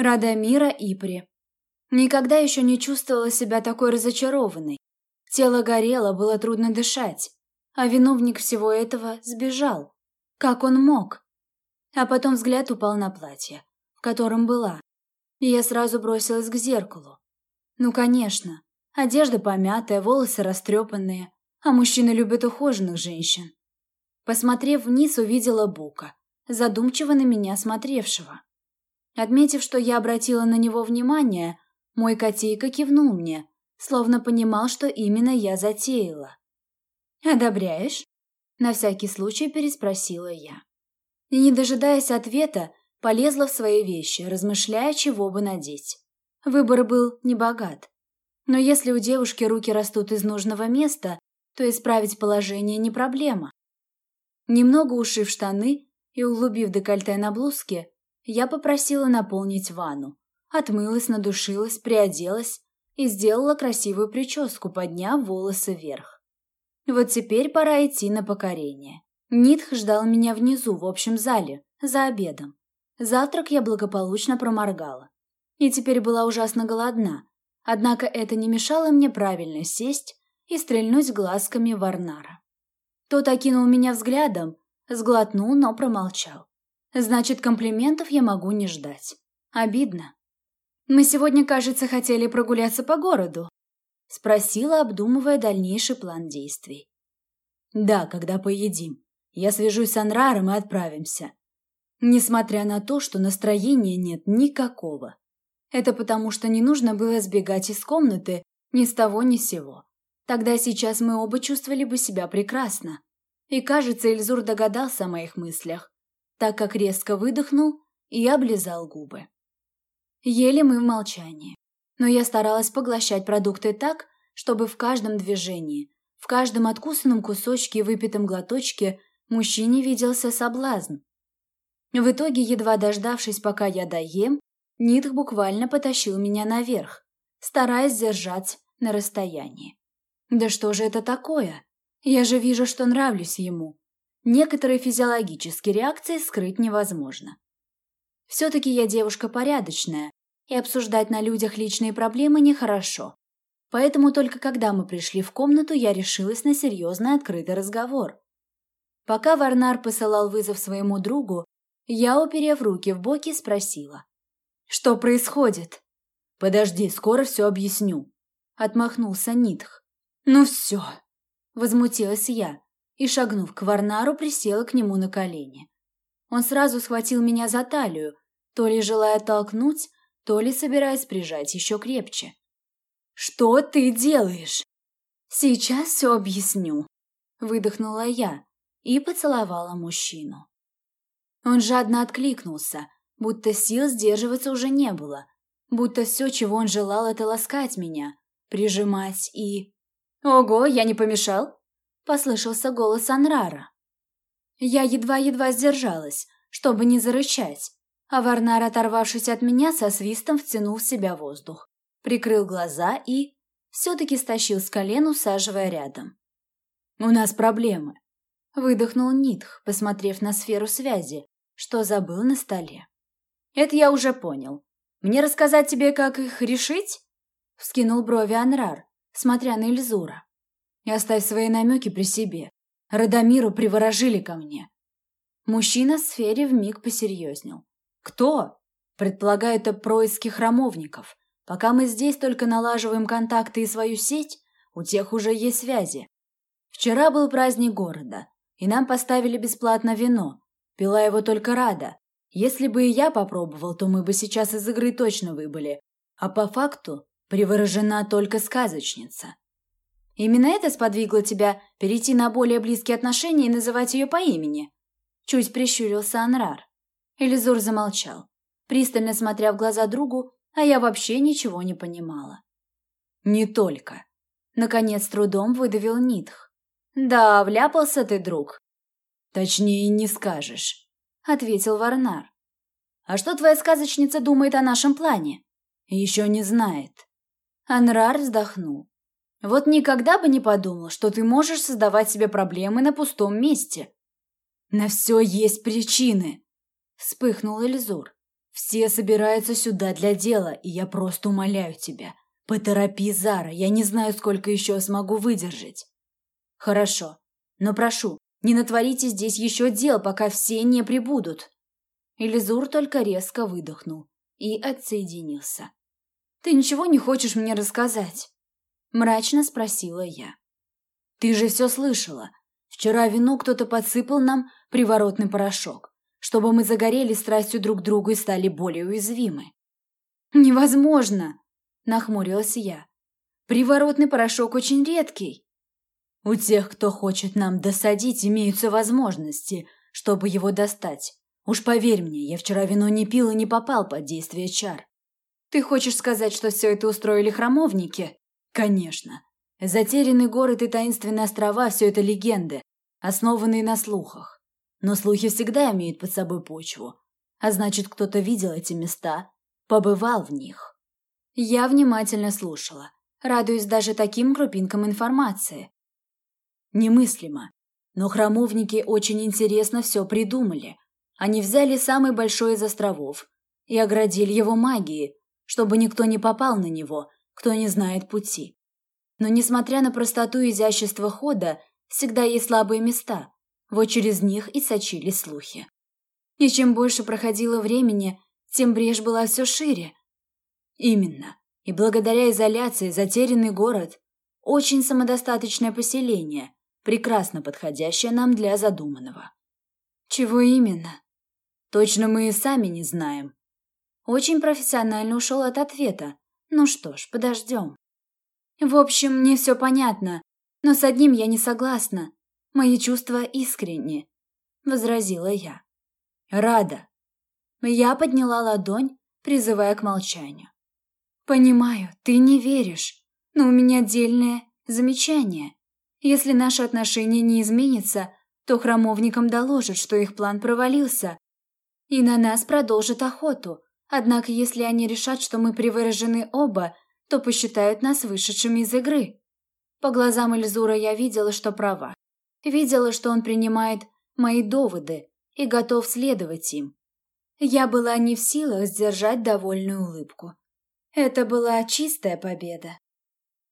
Радомира Ипри. Никогда еще не чувствовала себя такой разочарованной. Тело горело, было трудно дышать. А виновник всего этого сбежал. Как он мог? А потом взгляд упал на платье, в котором была. И я сразу бросилась к зеркалу. Ну, конечно. Одежда помятая, волосы растрепанные. А мужчины любят ухоженных женщин. Посмотрев вниз, увидела Бука, задумчиво на меня смотревшего. Отметив, что я обратила на него внимание, мой котейка кивнул мне, словно понимал, что именно я затеяла. «Одобряешь?» – на всякий случай переспросила я. И, не дожидаясь ответа, полезла в свои вещи, размышляя, чего бы надеть. Выбор был небогат. Но если у девушки руки растут из нужного места, то исправить положение не проблема. Немного ушив штаны и углубив декольте на блузке, я попросила наполнить ванну. Отмылась, надушилась, приоделась и сделала красивую прическу, подняв волосы вверх. Вот теперь пора идти на покорение. Нитх ждал меня внизу, в общем зале, за обедом. Завтрак я благополучно проморгала. И теперь была ужасно голодна. Однако это не мешало мне правильно сесть и стрельнуть глазками Варнара. Тот окинул меня взглядом, сглотнул, но промолчал. Значит, комплиментов я могу не ждать. Обидно. «Мы сегодня, кажется, хотели прогуляться по городу», — спросила, обдумывая дальнейший план действий. «Да, когда поедим. Я свяжусь с Анраром и отправимся. Несмотря на то, что настроения нет никакого. Это потому, что не нужно было сбегать из комнаты ни с того ни с сего. Тогда сейчас мы оба чувствовали бы себя прекрасно. И, кажется, Эльзур догадался о моих мыслях, так как резко выдохнул и облизал губы. Ели мы в молчании, но я старалась поглощать продукты так, чтобы в каждом движении, в каждом откусанном кусочке и выпитом глоточке мужчине виделся соблазн. В итоге, едва дождавшись, пока я доем, Нитх буквально потащил меня наверх, стараясь держать на расстоянии. Да что же это такое? Я же вижу, что нравлюсь ему. Некоторые физиологические реакции скрыть невозможно. Все-таки я девушка порядочная, и обсуждать на людях личные проблемы нехорошо. Поэтому только когда мы пришли в комнату, я решилась на серьезный открытый разговор. Пока Варнар посылал вызов своему другу, я, уперев руки в боки, спросила. «Что происходит?» «Подожди, скоро все объясню», — отмахнулся Нитх. «Ну все», — возмутилась я и, шагнув к Варнару, присела к нему на колени. Он сразу схватил меня за талию, то ли желая толкнуть, то ли собираясь прижать еще крепче. «Что ты делаешь?» «Сейчас все объясню», — выдохнула я и поцеловала мужчину. Он жадно откликнулся, будто сил сдерживаться уже не было, будто все, чего он желал, это ласкать меня, прижимать и... «Ого, я не помешал?» Послышался голос Анрара. Я едва-едва сдержалась, чтобы не зарычать, а Варнар, оторвавшись от меня, со свистом втянул в себя воздух, прикрыл глаза и все-таки стащил с колен, усаживая рядом. «У нас проблемы», — выдохнул Нитх, посмотрев на сферу связи, что забыл на столе. «Это я уже понял. Мне рассказать тебе, как их решить?» — вскинул брови Анрар, смотря на Эльзура и оставь свои намеки при себе. Радомиру приворожили ко мне. Мужчина в сфере вмиг посерьезнел. Кто? Предполагаю, это происки храмовников. Пока мы здесь только налаживаем контакты и свою сеть, у тех уже есть связи. Вчера был праздник города, и нам поставили бесплатно вино. Пила его только Рада. Если бы и я попробовал, то мы бы сейчас из игры точно выбыли. А по факту приворожена только сказочница. Именно это сподвигло тебя перейти на более близкие отношения и называть ее по имени?» Чуть прищурился Анрар. Элизур замолчал, пристально смотря в глаза другу, а я вообще ничего не понимала. «Не только», — наконец трудом выдавил Нитх. «Да, вляпался ты, друг». «Точнее не скажешь», — ответил Варнар. «А что твоя сказочница думает о нашем плане?» «Еще не знает». Анрар вздохнул. Вот никогда бы не подумал, что ты можешь создавать себе проблемы на пустом месте. На все есть причины, вспыхнул Эльзур. Все собираются сюда для дела, и я просто умоляю тебя. Поторопи, Зара, я не знаю, сколько еще смогу выдержать. Хорошо, но прошу, не натворите здесь еще дел, пока все не прибудут. Элизур только резко выдохнул и отсоединился. «Ты ничего не хочешь мне рассказать?» Мрачно спросила я. «Ты же все слышала. Вчера вину кто-то подсыпал нам приворотный порошок чтобы мы загорели страстью друг к другу и стали более уязвимы. «Невозможно!» – нахмурилась я. «Приворотный порошок очень редкий». «У тех, кто хочет нам досадить, имеются возможности, чтобы его достать. Уж поверь мне, я вчера вино не пил и не попал под действие чар». «Ты хочешь сказать, что все это устроили храмовники?» «Конечно. Затерянный город и таинственные острова – все это легенды, основанные на слухах. Но слухи всегда имеют под собой почву. А значит, кто-то видел эти места, побывал в них. Я внимательно слушала, радуясь даже таким крупинкам информации. Немыслимо. Но храмовники очень интересно все придумали. Они взяли самый большой из островов и оградили его магией, чтобы никто не попал на него, кто не знает пути. Но несмотря на простоту и изящество хода, всегда есть слабые места, вот через них и сочились слухи. И чем больше проходило времени, тем брешь была все шире. Именно. И благодаря изоляции затерянный город – очень самодостаточное поселение, прекрасно подходящее нам для задуманного. Чего именно? Точно мы и сами не знаем. Очень профессионально ушел от ответа. Ну что ж, подождем. В общем, мне все понятно, но с одним я не согласна. Мои чувства искренни, возразила я. Рада. Я подняла ладонь, призывая к молчанию. Понимаю, ты не веришь, но у меня отдельное замечание. Если наши отношения не изменятся, то храмовникам доложат, что их план провалился, и на нас продолжат охоту. Однако, если они решат, что мы привыражены оба, то посчитают нас вышедшими из игры. По глазам Эльзура я видела, что права. Видела, что он принимает мои доводы и готов следовать им. Я была не в силах сдержать довольную улыбку. Это была чистая победа.